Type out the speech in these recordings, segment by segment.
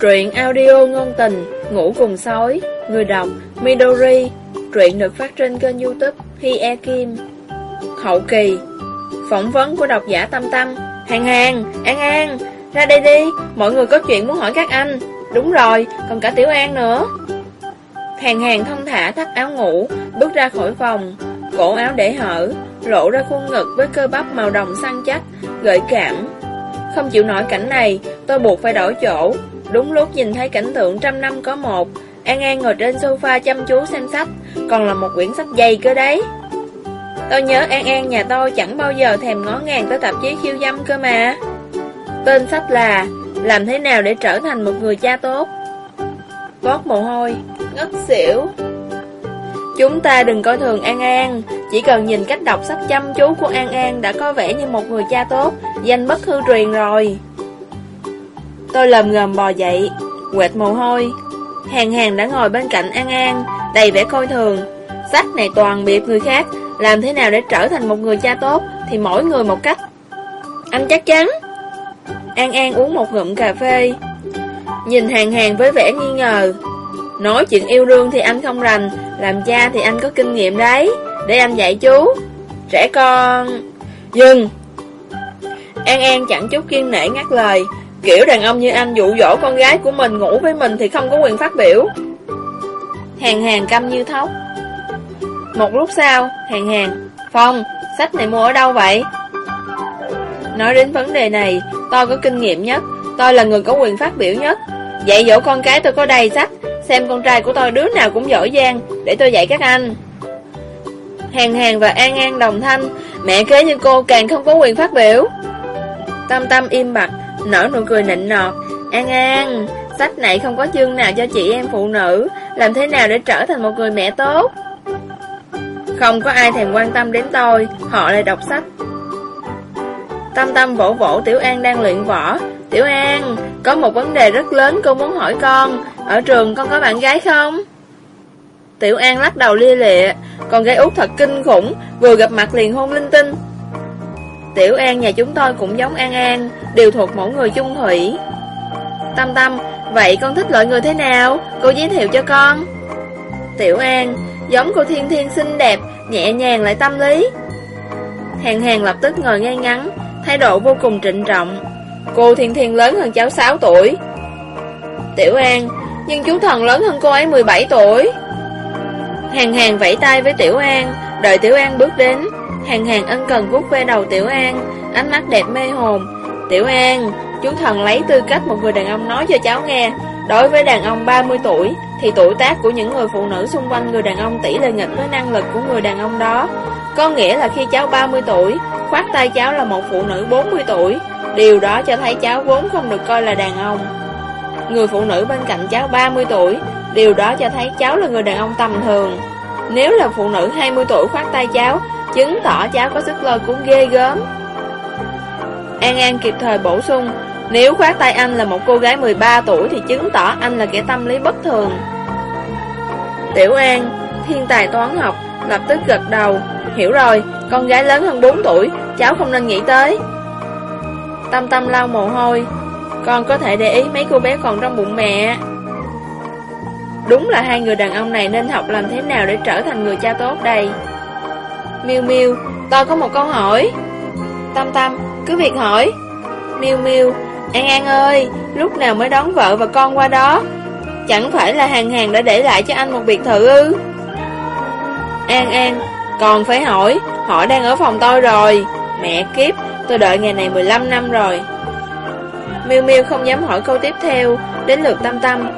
Truyện audio ngôn tình, ngủ cùng sói, người đọc Midori, truyện được phát trên kênh youtube Hi E Kim. Hậu kỳ, phỏng vấn của độc giả Tâm Tâm, Hàng Hàng, An An, ra đây đi, mọi người có chuyện muốn hỏi các anh. Đúng rồi, còn cả Tiểu An nữa. Hàng Hàng thông thả thắt áo ngủ, bước ra khỏi phòng, cổ áo để hở, lộ ra khuôn ngực với cơ bắp màu đồng săn chắc, gợi cảm. Không chịu nổi cảnh này, tôi buộc phải đổi chỗ, Đúng lúc nhìn thấy cảnh tượng trăm năm có một, An An ngồi trên sofa chăm chú xem sách, còn là một quyển sách dày cơ đấy. Tôi nhớ An An nhà tôi chẳng bao giờ thèm ngó ngàng tới tạp chí khiêu dâm cơ mà. Tên sách là Làm thế nào để trở thành một người cha tốt. Vót mồ hôi, ngất xỉu. Chúng ta đừng coi thường An An, chỉ cần nhìn cách đọc sách chăm chú của An An đã có vẻ như một người cha tốt, danh bất hư truyền rồi. Tôi lầm ngầm bò dậy, quẹt mồ hôi. Hàng hàng đã ngồi bên cạnh An An, đầy vẻ coi thường. Sách này toàn biệt người khác, làm thế nào để trở thành một người cha tốt thì mỗi người một cách. Anh chắc chắn. An An uống một ngụm cà phê. Nhìn hàng hàng với vẻ nghi ngờ. Nói chuyện yêu đương thì anh không rành, làm cha thì anh có kinh nghiệm đấy. Để anh dạy chú. Trẻ con... Dừng! An An chẳng chút kiên nể ngắt lời, Kiểu đàn ông như anh dụ dỗ con gái của mình ngủ với mình thì không có quyền phát biểu. Hàng hàng căm như thóc. Một lúc sau, hàng hàng Phong, sách này mua ở đâu vậy? Nói đến vấn đề này, tôi có kinh nghiệm nhất. Tôi là người có quyền phát biểu nhất. Dạy dỗ con cái tôi có đầy sách. Xem con trai của tôi đứa nào cũng giỏi giang Để tôi dạy các anh. Hàng hàng và An An đồng thanh. Mẹ kế như cô càng không có quyền phát biểu. Tâm tâm im bặt Nở nụ cười nịnh nọt. An An, Sách này không có chương nào cho chị em phụ nữ. Làm thế nào để trở thành một người mẹ tốt? Không có ai thèm quan tâm đến tôi, Họ lại đọc sách. Tâm tâm vỗ vỗ Tiểu An đang luyện võ. Tiểu An, Có một vấn đề rất lớn cô muốn hỏi con. Ở trường con có bạn gái không? Tiểu An lắc đầu lia lịa. Con gái út thật kinh khủng, Vừa gặp mặt liền hôn linh tinh. Tiểu An nhà chúng tôi cũng giống An An. Đều thuộc mẫu người chung thủy. Tâm Tâm, Vậy con thích loại người thế nào? Cô giới thiệu cho con. Tiểu An, Giống cô Thiên Thiên xinh đẹp, Nhẹ nhàng lại tâm lý. Hàng hàng lập tức ngồi ngay ngắn, Thái độ vô cùng trịnh trọng. Cô Thiên Thiên lớn hơn cháu 6 tuổi. Tiểu An, Nhưng chú thần lớn hơn cô ấy 17 tuổi. Hàng hàng vẫy tay với Tiểu An, Đợi Tiểu An bước đến. Hàng hàng ân cần vuốt ve đầu Tiểu An, Ánh mắt đẹp mê hồn. Tiểu An. Chú thần lấy tư cách một người đàn ông nói cho cháu nghe. Đối với đàn ông 30 tuổi, Thì tuổi tác của những người phụ nữ xung quanh người đàn ông tỷ lệ nghịch với năng lực của người đàn ông đó. Có nghĩa là khi cháu 30 tuổi, Khoát tay cháu là một phụ nữ 40 tuổi. Điều đó cho thấy cháu vốn không được coi là đàn ông. Người phụ nữ bên cạnh cháu 30 tuổi, Điều đó cho thấy cháu là người đàn ông tầm thường. Nếu là phụ nữ 20 tuổi khoát tay cháu, Chứng tỏ cháu có sức lôi cũng ghê gớm. An An kịp thời bổ sung Nếu khoát tay anh là một cô gái 13 tuổi Thì chứng tỏ anh là kẻ tâm lý bất thường. Tiểu An Thiên tài toán học Lập tức gật đầu Hiểu rồi Con gái lớn hơn 4 tuổi Cháu không nên nghĩ tới. Tâm tâm lau mồ hôi Con có thể để ý mấy cô bé còn trong bụng mẹ. Đúng là hai người đàn ông này nên học làm thế nào để trở thành người cha tốt đây? Miu Miu, tôi có một câu hỏi. Tâm Tâm, cứ việc hỏi. Miu Miu, An An ơi, lúc nào mới đón vợ và con qua đó? Chẳng phải là hàng hàng đã để lại cho anh một biệt thự ư? An An, còn phải hỏi, họ đang ở phòng tôi rồi. Mẹ kiếp, tôi đợi ngày này 15 năm rồi. Miu Miu không dám hỏi câu tiếp theo, đến lượt Tâm Tâm.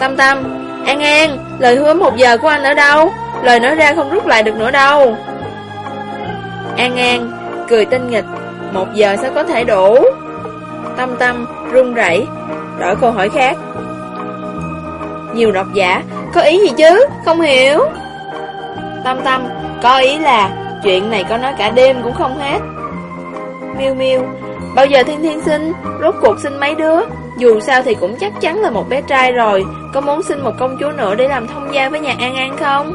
Tâm Tâm, An An, lời hứa một giờ của anh ở đâu? Lời nói ra không rút lại được nữa đâu. An An, cười tinh nghịch, một giờ sao có thể đủ? Tâm Tâm, run rẩy, đổi câu hỏi khác. Nhiều độc giả, có ý gì chứ? Không hiểu. Tâm Tâm, có ý là chuyện này có nói cả đêm cũng không hết. Miu Miu, bao giờ Thiên Thiên sinh? Rốt cuộc sinh mấy đứa? Dù sao thì cũng chắc chắn là một bé trai rồi Có muốn sinh một công chúa nữa để làm thông gia với nhà An An không?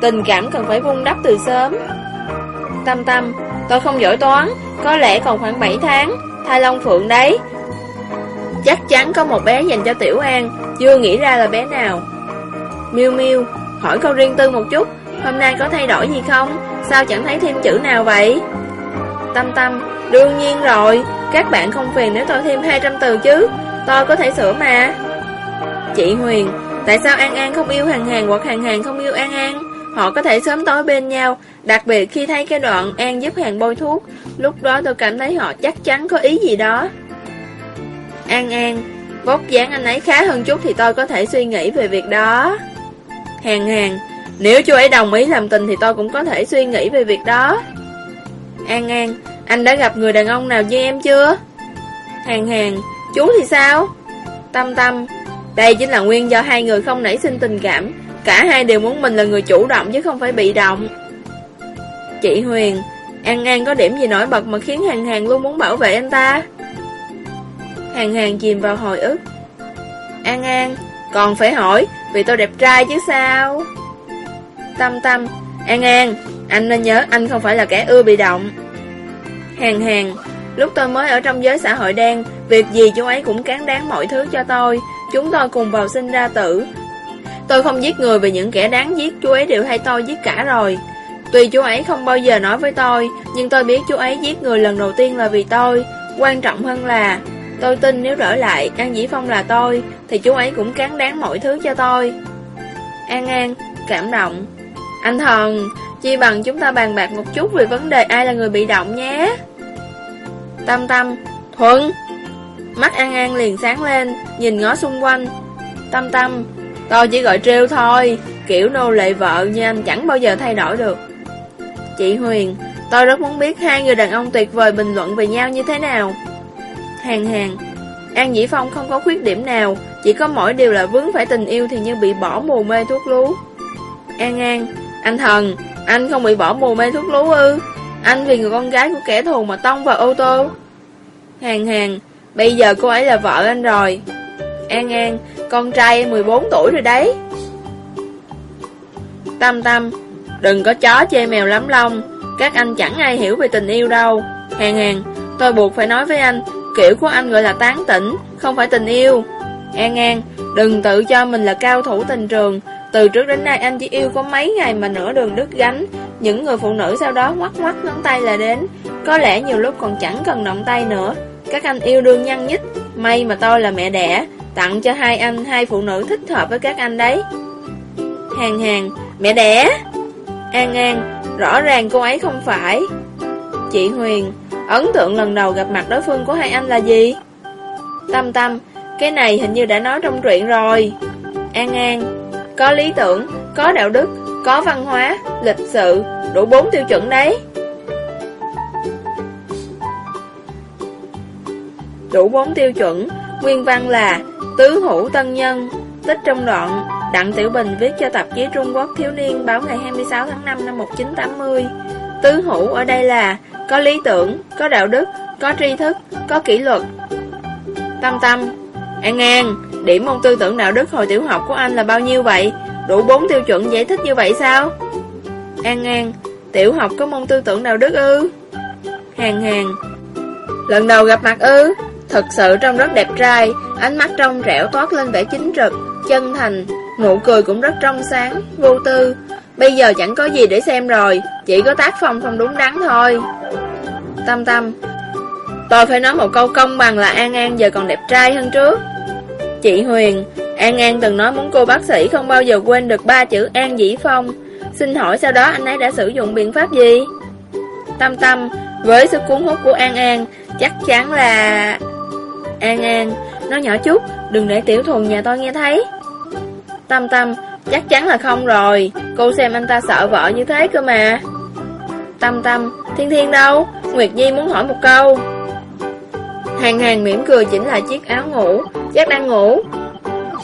Tình cảm cần phải vun đắp từ sớm Tâm Tâm, tôi không giỏi toán, có lẽ còn khoảng 7 tháng, thai Long Phượng đấy. Chắc chắn có một bé dành cho Tiểu An Chưa nghĩ ra là bé nào. Miu Miu Hỏi câu riêng tư một chút Hôm nay có thay đổi gì không? Sao chẳng thấy thêm chữ nào vậy? Tâm Tâm Đương nhiên rồi Các bạn không phiền nếu tôi thêm 200 từ chứ. Tôi có thể sửa mà. Chị Huyền Tại sao An An không yêu Hàng Hàng hoặc Hàng Hàng không yêu An An? Họ có thể sớm tối bên nhau Đặc biệt khi thấy cái đoạn An giúp Hàng bôi thuốc. Lúc đó tôi cảm thấy họ chắc chắn có ý gì đó. An An, Vóc dáng anh ấy khá hơn chút Thì tôi có thể suy nghĩ về việc đó. Hàng Hàng, Nếu chú ấy đồng ý làm tình Thì tôi cũng có thể suy nghĩ về việc đó. An An, Anh đã gặp người đàn ông nào như em chưa? Hàng Hàng, Chú thì sao? Tâm Tâm, Đây chính là nguyên do hai người không nảy sinh tình cảm. Cả hai đều muốn mình là người chủ động chứ không phải bị động. Chị Huyền An An có điểm gì nổi bật mà khiến Hàng Hàng luôn muốn bảo vệ anh ta? Hàng Hàng chìm vào hồi ức. An An, Còn phải hỏi Vì tôi đẹp trai chứ sao? Tâm Tâm, An An, Anh nên nhớ anh không phải là kẻ ưa bị động. Hàng Hàng, Lúc tôi mới ở trong giới xã hội đen, Việc gì chú ấy cũng cán đáng mọi thứ cho tôi. Chúng tôi cùng vào sinh ra tử. Tôi không giết người vì những kẻ đáng giết, Chú ấy đều hay tôi giết cả rồi. Tuy chú ấy không bao giờ nói với tôi, Nhưng tôi biết chú ấy giết người lần đầu tiên là vì tôi. Quan trọng hơn là, Tôi tin nếu đổi lại, An Dĩ Phong là tôi, Thì chú ấy cũng cán đáng mọi thứ cho tôi. An An, Cảm động. Anh thần, Chi bằng chúng ta bàn bạc một chút Về vấn đề ai là người bị động nhé. Tâm Tâm, Thuận. Mắt An An liền sáng lên, Nhìn ngó xung quanh. Tâm Tâm, Tôi chỉ gọi trêu thôi, Kiểu nô lệ vợ như anh chẳng bao giờ thay đổi được. Chị Huyền. Tôi rất muốn biết hai người đàn ông tuyệt vời bình luận về nhau như thế nào. Hàng hàng. An Dĩ Phong không có khuyết điểm nào. Chỉ có mỗi điều là vướng phải tình yêu Thì như bị bỏ mù mê thuốc lú. An An. Anh thần, Anh không bị bỏ mù mê thuốc lú ư? Anh vì người con gái của kẻ thù mà tông vào ô tô. Hàng hàng. Bây giờ cô ấy là vợ anh rồi. An An, Con trai em 14 tuổi rồi đấy. Tâm Tâm. Đừng có chó chê mèo lắm lông. Các anh chẳng ai hiểu về tình yêu đâu. Hàng hàng Tôi buộc phải nói với anh, Kiểu của anh gọi là tán tỉnh, Không phải tình yêu. An An Đừng tự cho mình là cao thủ tình trường. Từ trước đến nay anh chỉ yêu có mấy ngày mà nửa đường đứt gánh. Những người phụ nữ sau đó ngoắc ngoắc ngón tay là đến. Có lẽ nhiều lúc còn chẳng cần động tay nữa. Các anh yêu đương nhăn nhít. May mà tôi là mẹ đẻ, Tặng cho hai anh hai phụ nữ thích hợp với các anh đấy. Hàng hàng Mẹ đẻ. An An Rõ ràng cô ấy không phải. Chị Huyền Ấn tượng lần đầu gặp mặt đối phương của hai anh là gì? Tâm Tâm Cái này hình như đã nói trong truyện rồi. An An Có lý tưởng, có đạo đức, có văn hóa, lịch sự Đủ bốn tiêu chuẩn đấy. Đủ bốn tiêu chuẩn Nguyên văn là Tứ hữu tân nhân Tích trong đoạn Đặng Tiểu Bình viết cho tạp chí Trung Quốc Thiếu Niên báo ngày 26 tháng 5 năm 1980 Tứ hữu ở đây là Có lý tưởng, có đạo đức, có tri thức, có kỷ luật Tâm Tâm An An Điểm môn tư tưởng đạo đức hồi tiểu học của anh là bao nhiêu vậy? Đủ 4 tiêu chuẩn giải thích như vậy sao? An An Tiểu học có môn tư tưởng đạo đức ư? Hàng hàng Lần đầu gặp mặt ư? Thật sự trông rất đẹp trai Ánh mắt trong trẻo toát lên vẻ chính trực Chân thành Nụ cười cũng rất trong sáng, vô tư. Bây giờ chẳng có gì để xem rồi Chỉ có tác phong không đúng đắn thôi. Tâm tâm Tôi phải nói một câu công bằng là An An giờ còn đẹp trai hơn trước. Chị Huyền An An từng nói muốn cô bác sĩ không bao giờ quên được ba chữ An Dĩ Phong. Xin hỏi sau đó anh ấy đã sử dụng biện pháp gì? Tâm Tâm Với sức cuốn hút của An An Chắc chắn là... An An. Nói nhỏ chút Đừng để tiểu thùng nhà tôi nghe thấy. Tâm Tâm, Chắc chắn là không rồi. Cô xem anh ta sợ vợ như thế cơ mà. Tâm Tâm, Thiên Thiên đâu? Nguyệt Nhi muốn hỏi một câu. Hàng hàng mỉm cười chỉnh lại chiếc áo ngủ. Chắc đang ngủ.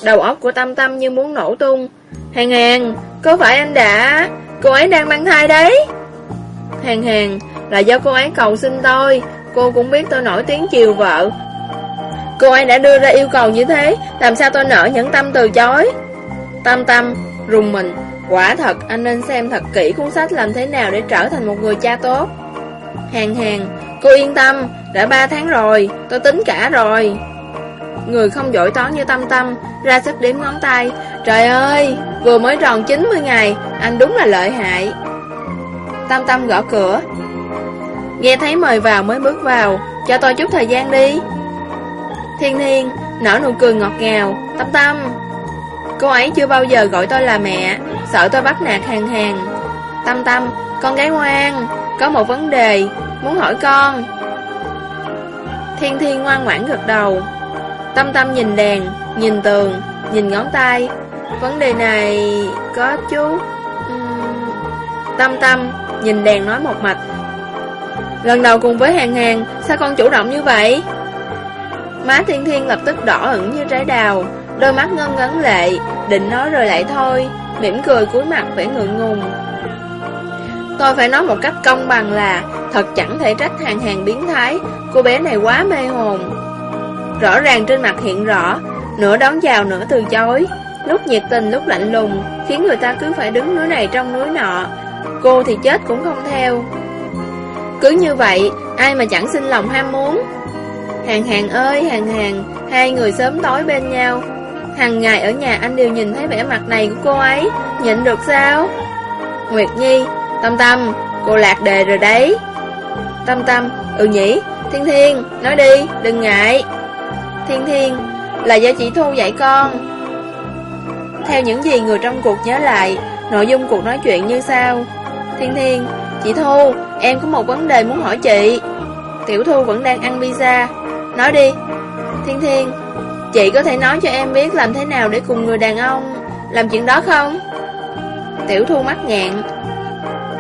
Đầu óc của Tâm Tâm như muốn nổ tung. Hàng hàng, Có phải anh đã? Cô ấy đang mang thai đấy. Hàng hàng, Là do cô ấy cầu xin tôi. Cô cũng biết tôi nổi tiếng chiều vợ. Cô ấy đã đưa ra yêu cầu như thế, Làm sao tôi nỡ nhẫn tâm từ chối? Tâm tâm, rùng mình Quả thật anh nên xem thật kỹ cuốn sách làm thế nào để trở thành một người cha tốt Hàng hàng, cô yên tâm Đã 3 tháng rồi, tôi tính cả rồi người không giỏi toán như Tâm Tâm, ra sức đếm ngón tay. Trời ơi, vừa mới tròn 90 ngày, anh đúng là lợi hại. Tâm Tâm gõ cửa. Nghe thấy mời vào mới bước vào, cho tôi chút thời gian đi. Thiên Thiên, nở nụ cười ngọt ngào, Tâm Tâm. Cô ấy chưa bao giờ gọi tôi là mẹ, sợ tôi bắt nạt hàng hàng. Tâm Tâm, con gái ngoan, có một vấn đề, muốn hỏi con. Thiên Thiên ngoan ngoãn gật đầu. Tâm Tâm nhìn đèn, nhìn tường, nhìn ngón tay. Vấn đề này có chú. Uhm... Tâm Tâm nhìn đèn nói một mạch. Lần đầu cùng với hàng hàng, sao con chủ động như vậy? Má Thiên Thiên lập tức đỏ ửng như trái đào, đôi mắt ngân ngấn lệ, định nói rồi lại thôi, mỉm cười cúi mặt vẻ ngượng ngùng. Tôi phải nói một cách công bằng là Thật chẳng thể trách hàng hàng biến thái Cô bé này quá mê hồn. Rõ ràng trên mặt hiện rõ Nửa đón chào nửa từ chối. Lúc nhiệt tình lúc lạnh lùng Khiến người ta cứ phải đứng núi này trong núi nọ. Cô thì chết cũng không theo. Cứ như vậy Ai mà chẳng xin lòng ham muốn? Hàng hàng ơi hàng hàng Hai người sớm tối bên nhau. Hằng ngày ở nhà anh đều nhìn thấy vẻ mặt này của cô ấy Nhịn được sao Nguyệt Nhi Tâm Tâm, cô lạc đề rồi đấy. Tâm Tâm, ừ nhỉ, Thiên Thiên, nói đi, đừng ngại. Thiên Thiên, là do chị Thu dạy con. Theo những gì người trong cuộc nhớ lại, nội dung cuộc nói chuyện như sau. Thiên Thiên, chị Thu, em có một vấn đề muốn hỏi chị. Tiểu Thu vẫn đang ăn pizza. Nói đi. Thiên Thiên, chị có thể nói cho em biết làm thế nào để cùng người đàn ông làm chuyện đó không? Tiểu Thu mắt ngạn,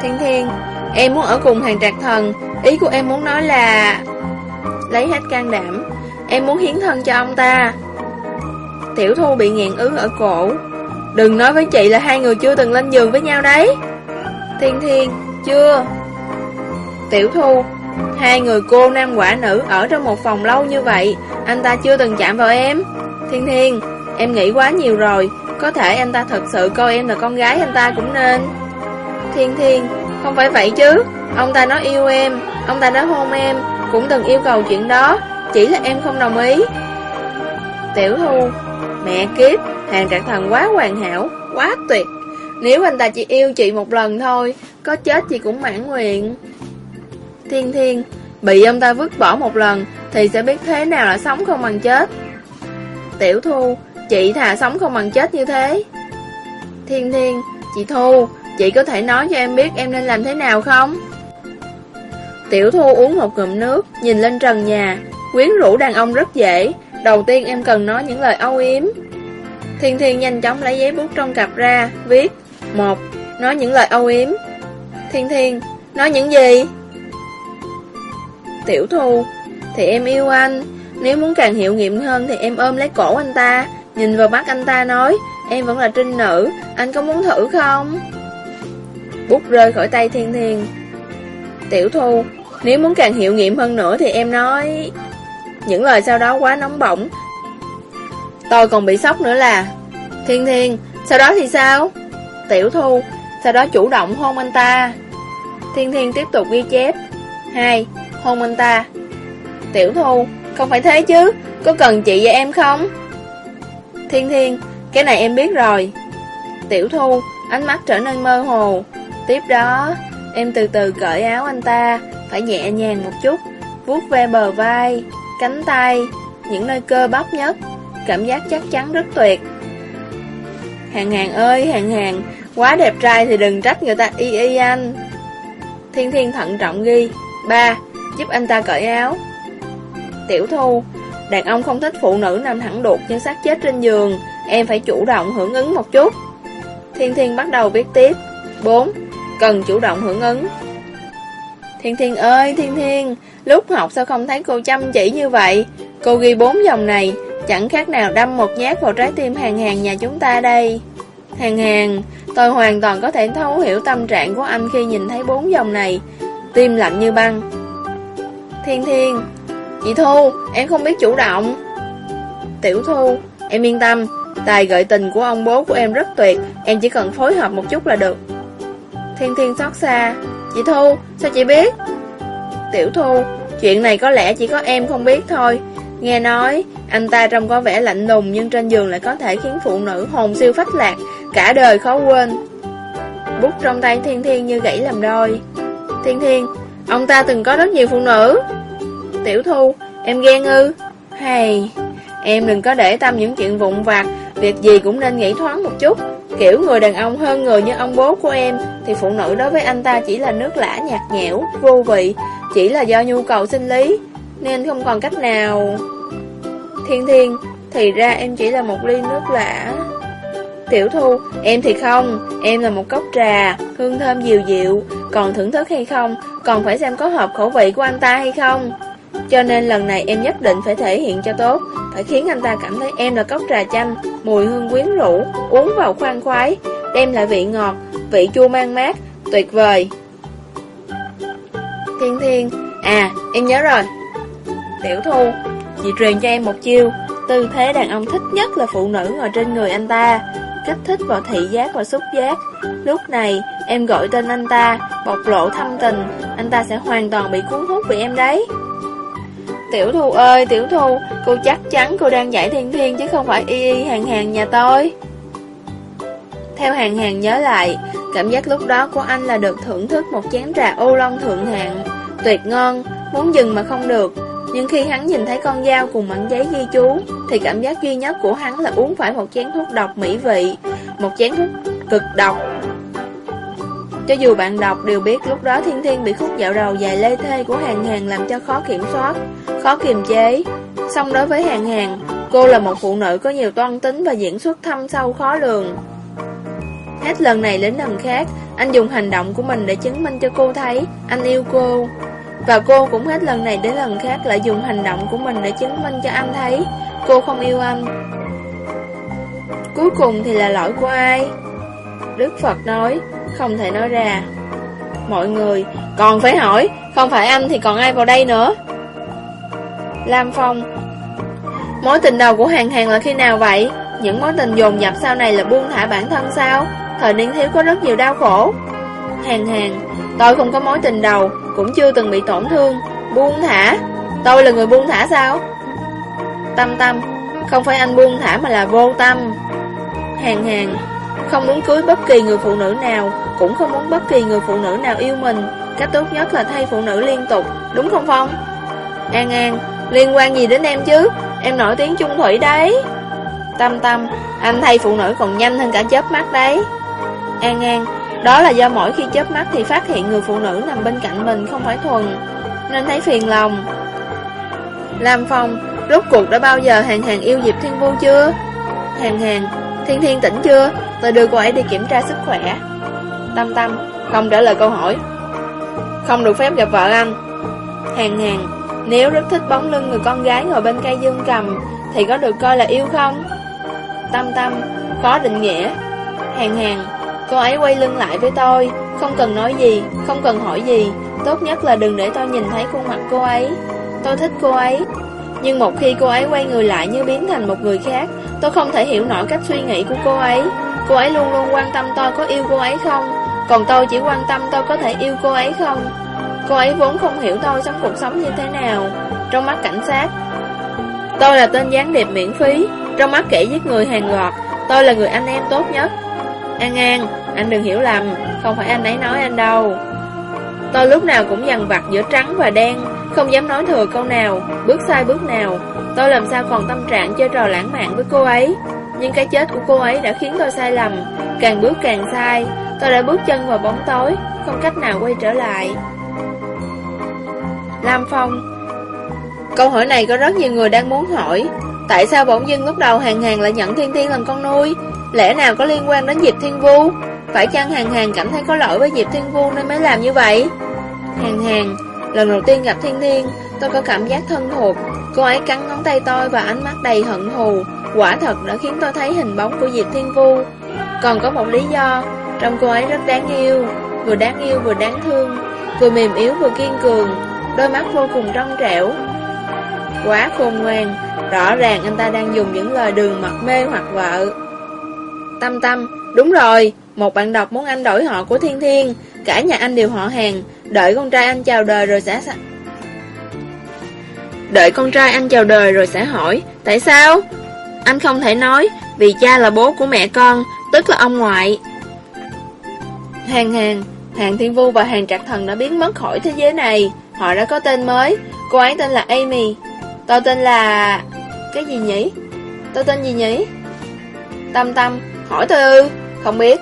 Thiên Thiên Em muốn ở cùng hàng trạc thần. Ý của em muốn nói là Lấy hết can đảm. Em muốn hiến thân cho ông ta. Tiểu Thu bị ngạn ứ ở cổ. Đừng nói với chị là hai người chưa từng lên giường với nhau đấy. Thiên Thiên Chưa. Tiểu Thu Hai người cô nam quả nữ ở trong một phòng lâu như vậy Anh ta chưa từng chạm vào em. Thiên Thiên Em nghĩ quá nhiều rồi Có thể anh ta thật sự coi em là con gái anh ta cũng nên. Thiên Thiên, không phải vậy chứ Ông ta nói yêu em Ông ta nói hôn em Cũng từng yêu cầu chuyện đó Chỉ là em không đồng ý. Tiểu Thu Mẹ kiếp Hàng trạng thần quá hoàn hảo Quá tuyệt. Nếu anh ta chỉ yêu chị một lần thôi Có chết chị cũng mãn nguyện. Thiên Thiên Bị ông ta vứt bỏ một lần Thì sẽ biết thế nào là sống không bằng chết Tiểu Thu Chị thà sống không bằng chết như thế Thiên Thiên Chị Thu Chị có thể nói cho em biết em nên làm thế nào không? Tiểu thu uống một ngụm nước, nhìn lên trần nhà. Quyến rũ đàn ông rất dễ. Đầu tiên em cần nói những lời âu yếm. Thiên Thiên nhanh chóng lấy giấy bút trong cặp ra, viết. một Nói những lời âu yếm. Thiên Thiên, nói những gì? Tiểu thu, thì em yêu anh. Nếu muốn càng hiệu nghiệm hơn thì em ôm lấy cổ anh ta, nhìn vào mắt anh ta nói, em vẫn là trinh nữ, anh có muốn thử không? Bút rơi khỏi tay thiên thiên. Tiểu thu Nếu muốn càng hiệu nghiệm hơn nữa thì em nói Những lời sau đó quá nóng bỏng. Tôi còn bị sốc nữa là Thiên thiên Sau đó thì sao? Tiểu thu Sau đó chủ động hôn anh ta. Thiên thiên tiếp tục ghi chép. Hai Hôn anh ta? Tiểu thu Không phải thế chứ Có cần chị và em không? Thiên thiên Cái này em biết rồi. Tiểu thu Ánh mắt trở nên mơ hồ. Tiếp đó, em từ từ cởi áo anh ta, phải nhẹ nhàng một chút, vuốt ve bờ vai, cánh tay, những nơi cơ bắp nhất, cảm giác chắc chắn rất tuyệt. Hàng hàng ơi, hàng hàng, quá đẹp trai thì đừng trách người ta y y anh. Thiên thiên thận trọng ghi, ba, giúp anh ta cởi áo. Tiểu thu, đàn ông không thích phụ nữ nằm thẳng đột như xác chết trên giường, em phải chủ động hưởng ứng một chút. Thiên thiên bắt đầu viết tiếp. 4 cần chủ động hưởng ứng. Thiên Thiên ơi, Thiên Thiên, lúc học sao không thấy cô chăm chỉ như vậy? Cô ghi bốn dòng này, chẳng khác nào đâm một nhát vào trái tim hàng hàng nhà chúng ta đây. Hàng hàng, tôi hoàn toàn có thể thấu hiểu tâm trạng của anh khi nhìn thấy bốn dòng này. Tim lạnh như băng. Thiên Thiên, chị Thu, em không biết chủ động. Tiểu Thu, em yên tâm, tài gợi tình của ông bố của em rất tuyệt, em chỉ cần phối hợp một chút là được. Thiên Thiên xót xa Chị Thu, sao chị biết? Tiểu Thu, chuyện này có lẽ chỉ có em không biết thôi Nghe nói, Anh ta trông có vẻ lạnh lùng nhưng trên giường lại có thể khiến phụ nữ hồn siêu phách lạc, cả đời khó quên. Bút trong tay Thiên Thiên như gãy làm đôi. Thiên Thiên, ông ta từng có rất nhiều phụ nữ. Tiểu Thu, em ghen ư? Hay, em đừng có để tâm những chuyện vụn vặt, việc gì cũng nên nghĩ thoáng một chút. Kiểu người đàn ông hơn người như ông bố của em Thì phụ nữ đối với anh ta chỉ là nước lã nhạt nhẽo, vô vị Chỉ là do nhu cầu sinh lý Nên không còn cách nào Thiên thiên Thì ra em chỉ là một ly nước lã Tiểu thu Em thì không Em là một cốc trà Hương thơm dịu dịu Còn thưởng thức hay không Còn phải xem có hợp khẩu vị của anh ta hay không cho nên lần này em nhất định phải thể hiện cho tốt Phải khiến anh ta cảm thấy em là cốc trà chanh Mùi hương quyến rũ Uống vào khoan khoái Đem lại vị ngọt, vị chua mang mát Tuyệt vời. Thiên thiên À em nhớ rồi. Tiểu thu Chị truyền cho em một chiêu. Tư thế đàn ông thích nhất là phụ nữ ngồi trên người anh ta Kích thích vào thị giác và xúc giác. Lúc này em gọi tên anh ta Bộc lộ thâm tình Anh ta sẽ hoàn toàn bị cuốn hút vì em đấy. Tiểu Thu ơi, Tiểu Thu, cô chắc chắn cô đang giải thiên thiên chứ không phải y y hàng hàng nhà tôi. Theo hàng hàng nhớ lại, cảm giác lúc đó của anh là được thưởng thức một chén trà ô long thượng hạng, tuyệt ngon, muốn dừng mà không được. Nhưng khi hắn nhìn thấy con dao cùng mảnh giấy ghi chú, thì cảm giác duy nhất của hắn là uống phải một chén thuốc độc mỹ vị, một chén thuốc cực độc. Cho dù bạn đọc đều biết lúc đó Thiên Thiên bị khúc dạo đầu dài lê thê của hàng hàng làm cho khó kiểm soát, khó kiềm chế. Song đối với hàng hàng, cô là một phụ nữ có nhiều toan tính và diễn xuất thâm sâu khó lường. Hết lần này đến lần khác, anh dùng hành động của mình để chứng minh cho cô thấy anh yêu cô. Và cô cũng hết lần này đến lần khác lại dùng hành động của mình để chứng minh cho anh thấy cô không yêu anh. Cuối cùng thì là lỗi của ai? Đức Phật nói, không thể nói ra. Mọi người còn phải hỏi, không phải anh thì còn ai vào đây nữa? Lam Phong Mối tình đầu của Hàng Hàng là khi nào vậy? Những mối tình dồn dập sau này là buông thả bản thân sao? Thời niên thiếu có rất nhiều đau khổ Hàng Hàng Tôi không có mối tình đầu Cũng chưa từng bị tổn thương Buông thả Tôi là người buông thả sao? Tâm Tâm Không phải anh buông thả mà là vô tâm Hàng Hàng không muốn cưới bất kỳ người phụ nữ nào, Cũng không muốn bất kỳ người phụ nữ nào yêu mình. Cách tốt nhất là thay phụ nữ liên tục, Đúng không Phong? An An, Liên quan gì đến em chứ? Em nổi tiếng chung thủy đấy. Tâm tâm, Anh thay phụ nữ còn nhanh hơn cả chớp mắt đấy. An An, Đó là do mỗi khi chớp mắt thì phát hiện người phụ nữ nằm bên cạnh mình không phải thuần, Nên thấy phiền lòng. Lam Phong, Rốt cuộc đã bao giờ hàng hàng yêu Diệp Thiên Vu chưa? Hàng hàng Thiên Thiên tỉnh chưa? Tôi đưa cô ấy đi kiểm tra sức khỏe. Tâm Tâm Không trả lời câu hỏi. Không được phép gặp vợ anh. Hàng hàng nếu rất thích bóng lưng người con gái ngồi bên cây dương cầm Thì có được coi là yêu không? Tâm tâm, khó định nghĩa. Hàng hàng, cô ấy quay lưng lại với tôi Không cần nói gì, không cần hỏi gì. Tốt nhất là đừng để tôi nhìn thấy khuôn mặt cô ấy. Tôi thích cô ấy. Nhưng một khi cô ấy quay người lại như biến thành một người khác Tôi không thể hiểu nổi cách suy nghĩ của cô ấy. Cô ấy luôn luôn quan tâm tôi có yêu cô ấy không? Còn tôi chỉ quan tâm tôi có thể yêu cô ấy không? Cô ấy vốn không hiểu tôi sống cuộc sống như thế nào. Trong mắt cảnh sát Tôi là tên gián điệp miễn phí. Trong mắt kẻ giết người hàng loạt Tôi là người anh em tốt nhất. An An, anh đừng hiểu lầm. Không phải anh ấy nói anh đâu. Tôi lúc nào cũng dằn vặt giữa trắng và đen. Không dám nói thừa câu nào, Bước sai bước nào. Tôi làm sao còn tâm trạng chơi trò lãng mạn với cô ấy? Nhưng cái chết của cô ấy đã khiến tôi sai lầm. Càng bước càng sai, Tôi đã bước chân vào bóng tối, Không cách nào quay trở lại. Lam Phong, Câu hỏi này có rất nhiều người đang muốn hỏi. Tại sao bỗng dưng lúc đầu hàng hàng lại nhận Thiên Thiên làm con nuôi? Lẽ nào có liên quan đến Diệp Thiên Vu? Phải chăng hàng hàng cảm thấy có lỗi với Diệp Thiên Vu nên mới làm như vậy? Hàng hàng Lần đầu tiên gặp Thiên Thiên Tôi có cảm giác thân thuộc. Cô ấy cắn ngón tay tôi và ánh mắt đầy hận thù. Quả thật đã khiến tôi thấy hình bóng của Diệp Thiên Vu. Còn có một lý do Trong cô ấy rất đáng yêu. Vừa đáng yêu vừa đáng thương. Vừa mềm yếu vừa kiên cường. Đôi mắt vô cùng trong trẻo. Quá khôn ngoan. Rõ ràng anh ta đang dùng những lời đường mật mê hoặc vợ. Tâm tâm, Đúng rồi. Một bạn đọc muốn anh đổi họ của Thiên Thiên Cả nhà anh đều họ hàng Đợi con trai anh chào đời rồi sẽ Đợi con trai anh chào đời rồi sẽ hỏi, Tại sao? Anh không thể nói, Vì cha là bố của mẹ con, Tức là ông ngoại Hàng hàng Hàng Thiên Vu và Hàng Trạc Thần đã biến mất khỏi thế giới này Họ đã có tên mới Cô ấy tên là Amy Tôi tên là... Cái gì nhỉ? Tôi tên gì nhỉ? Tâm Tâm, Hỏi tôi ư? Không biết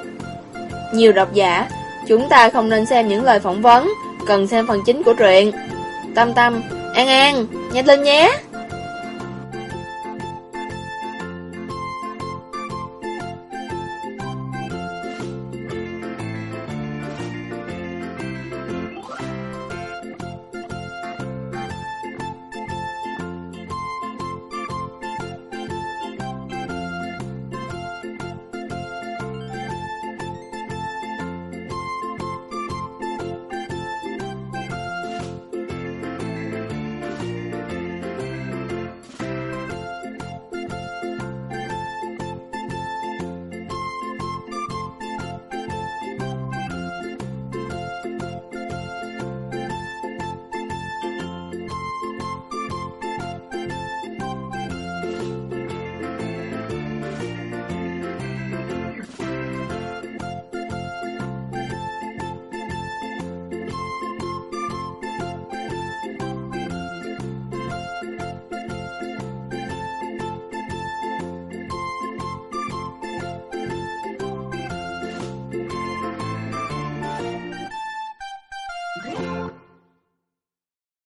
Nhiều độc giả Chúng ta không nên xem những lời phỏng vấn, Cần xem phần chính của truyện. Tâm Tâm, An An, Nhanh lên nhé.